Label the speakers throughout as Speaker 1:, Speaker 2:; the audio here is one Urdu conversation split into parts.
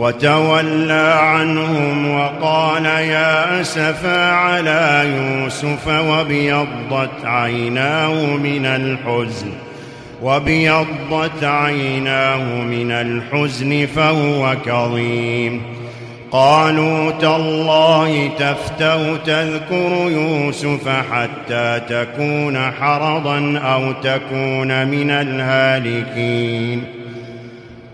Speaker 1: وتولى عنهم وقال يا أسفا على يوسف وبيضت عيناه من الحزن، وبيضت عيناه من الحزن فهو كظيم. قالوا تالله تفتو تذكر يوسف حتى تكون حرضا أو تكون من الهالكين.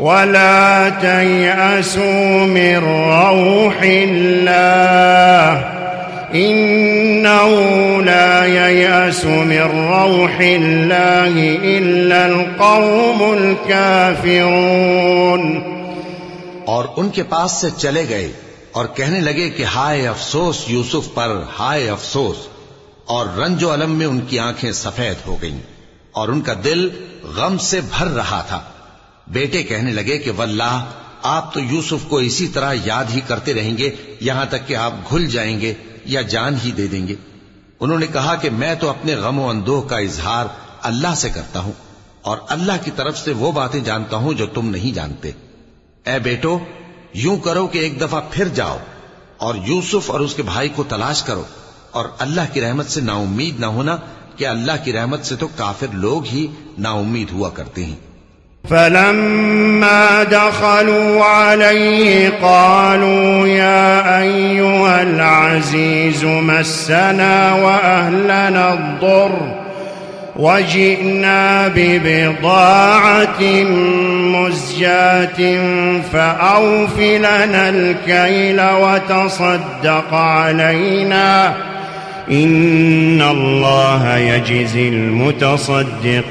Speaker 1: ولا تيأسوا من روح الله. إنه لا ييأس من روح الله إلا القوم الكافرون.
Speaker 2: اور ان کے پاس سے چلے گئے اور کہنے لگے کہ ہائے افسوس یوسف پر، ہائے افسوس، اور رنج و علم میں ان کی آنکھیں سفید ہو گئیں اور ان کا دل غم سے بھر رہا تھا۔ بیٹے کہنے لگے کہ واللہ، آپ تو یوسف کو اسی طرح یاد ہی کرتے رہیں گے، یہاں تک کہ آپ گھل جائیں گے یا جان ہی دے دیں گے۔ انہوں نے کہا کہ میں تو اپنے غم و اندوہ کا اظہار اللہ سے کرتا ہوں، اور اللہ کی طرف سے وہ باتیں جانتا ہوں جو تم نہیں جانتے۔ اے بیٹو، یوں کرو کہ ایک دفعہ پھر جاؤ، اور یوسف اور اس کے بھائی کو تلاش کرو، اور اللہ کی رحمت سے نا امید نہ ہونا کہ اللہ کی رحمت سے تو کافر لوگ ہی نا امید ہوا کرتے ہیں۔
Speaker 1: فلما دخلوا عليه قالوا يا أيها العزيز مسنا وأهلنا الضر وجئنا ببضاعة مزجاة فأوفلنا الكيل وتصدق علينا إن الله يجزي المتصدقين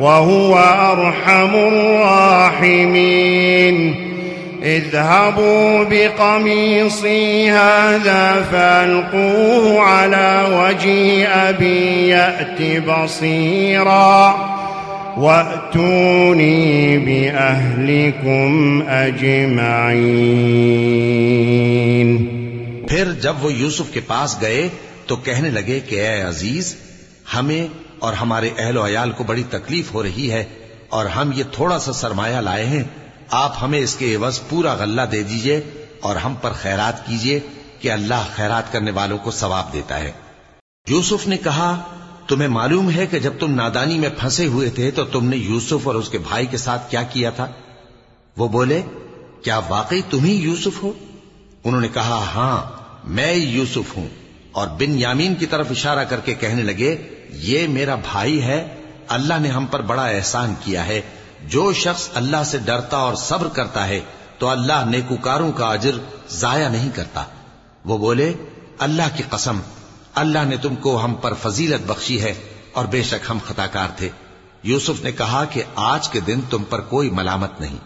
Speaker 1: وهو أرحم الراحمين. اذهبوا بقميصي هذا فألقوه على وجه أبي يأت بصيرا. وأتوني بأهلكم أجمعين.
Speaker 2: پھر جب وہ یوسف کے پاس گئے تو کہنے لگے کہ اے عزیز، ہمیں اور ہمارے اہل و عیال کو بڑی تکلیف ہو رہی ہے اور ہم یہ تھوڑا سا سرمایہ لائے ہیں، آپ ہمیں اس کے عوض پورا غلہ دے دیجیے اور ہم پر خیرات کیجیے کہ اللہ خیرات کرنے والوں کو ثواب دیتا ہے۔ یوسف نے کہا، تمہیں معلوم ہے کہ جب تم نادانی میں پھنسے ہوئے تھے تو تم نے یوسف اور اس کے بھائی کے ساتھ کیا کیا تھا؟ وہ بولے، کیا واقعی تم ہی یوسف ہو؟ انہوں نے کہا ہاں میں یوسف ہوں۔ اور بن یامین کی طرف اشارہ کر کے کہنے لگے یہ میرا بھائی ہے، اللہ نے ہم پر بڑا احسان کیا ہے۔ جو شخص اللہ سے ڈرتا اور صبر کرتا ہے، تو اللہ نیکوکاروں کا اجر ضائع نہیں کرتا۔ وہ بولے، اللہ کی قسم، اللہ نے تم کو ہم پر فضیلت بخشی ہے اور بے شک ہم خطا کار تھے۔ یوسف نے کہا کہ آج کے دن تم پر کوئی ملامت نہیں۔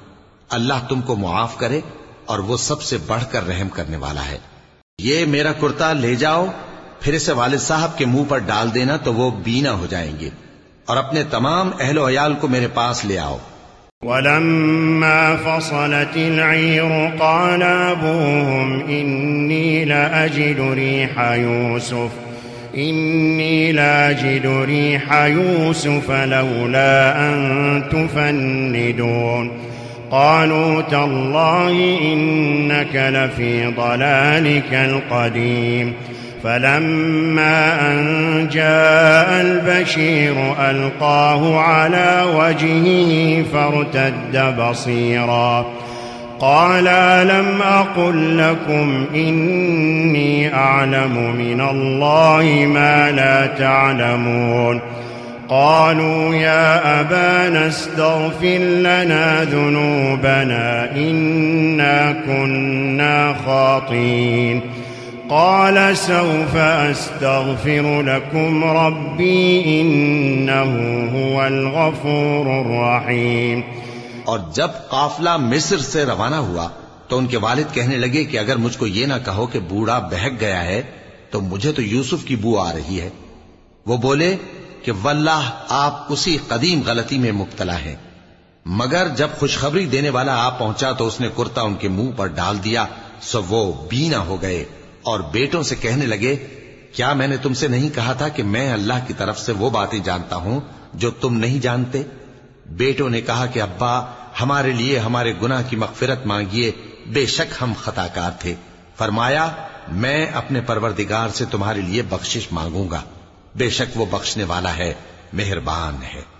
Speaker 2: اللہ تم کو معاف کرے اور وہ سب سے بڑھ کر رحم کرنے والا ہے۔ یہ میرا کرتا، لے جاؤ۔ پھر اسے والد صاحب کے منہ پر ڈال دینا تو وہ بینا ہو جائیں گے اور اپنے تمام اہل و عیال کو میرے پاس لے آؤ۔
Speaker 1: ولما فصلت العير قال أبوهم إني لأجد ريح يوسف، إني لأجد ريح يوسف لولا أن تفندون۔ قالوا تالله إنك لفي ضلالك القديم۔ فلما أن جاء البشير ألقاه على وجهه فارتد بصيرا. قال لم أقل لكم إني أعلم من الله ما لا تعلمون. قالوا يا أبانا استغفر لنا ذنوبنا إنا كنا خاطين قال سوف أستغفر لكم ربي إنه هو الغفور الرحيم.
Speaker 2: اور جب قافلہ مصر سے روانہ ہوا تو ان کے والد کہنے لگے کہ اگر مجھ کو یہ نہ کہو کہ بوڑھا بہک گیا ہے تو مجھے تو یوسف کی بو آ رہی ہے۔ وہ بولے کہ واللہ آپ اسی قدیم غلطی میں مبتلا ہیں۔ مگر جب خوشخبری دینے والا آپ پہنچا تو اس نے کرتا ان کے منہ پر ڈال دیا سو وہ بینا ہو گئے۔ اور بیٹوں سے کہنے لگے، کیا میں نے تم سے نہیں کہا تھا کہ میں اللہ کی طرف سے وہ باتیں جانتا ہوں جو تم نہیں جانتے؟ بیٹوں نے کہا کہ، ابا، ہمارے لیے ہمارے گناہ کی مغفرت مانگیے، بے شک ہم خطا کار تھے۔ فرمایا، میں اپنے پروردگار سے تمہارے لیے بخشش مانگوں گا۔ بے شک وہ بخشنے والا ہے، مہربان ہے۔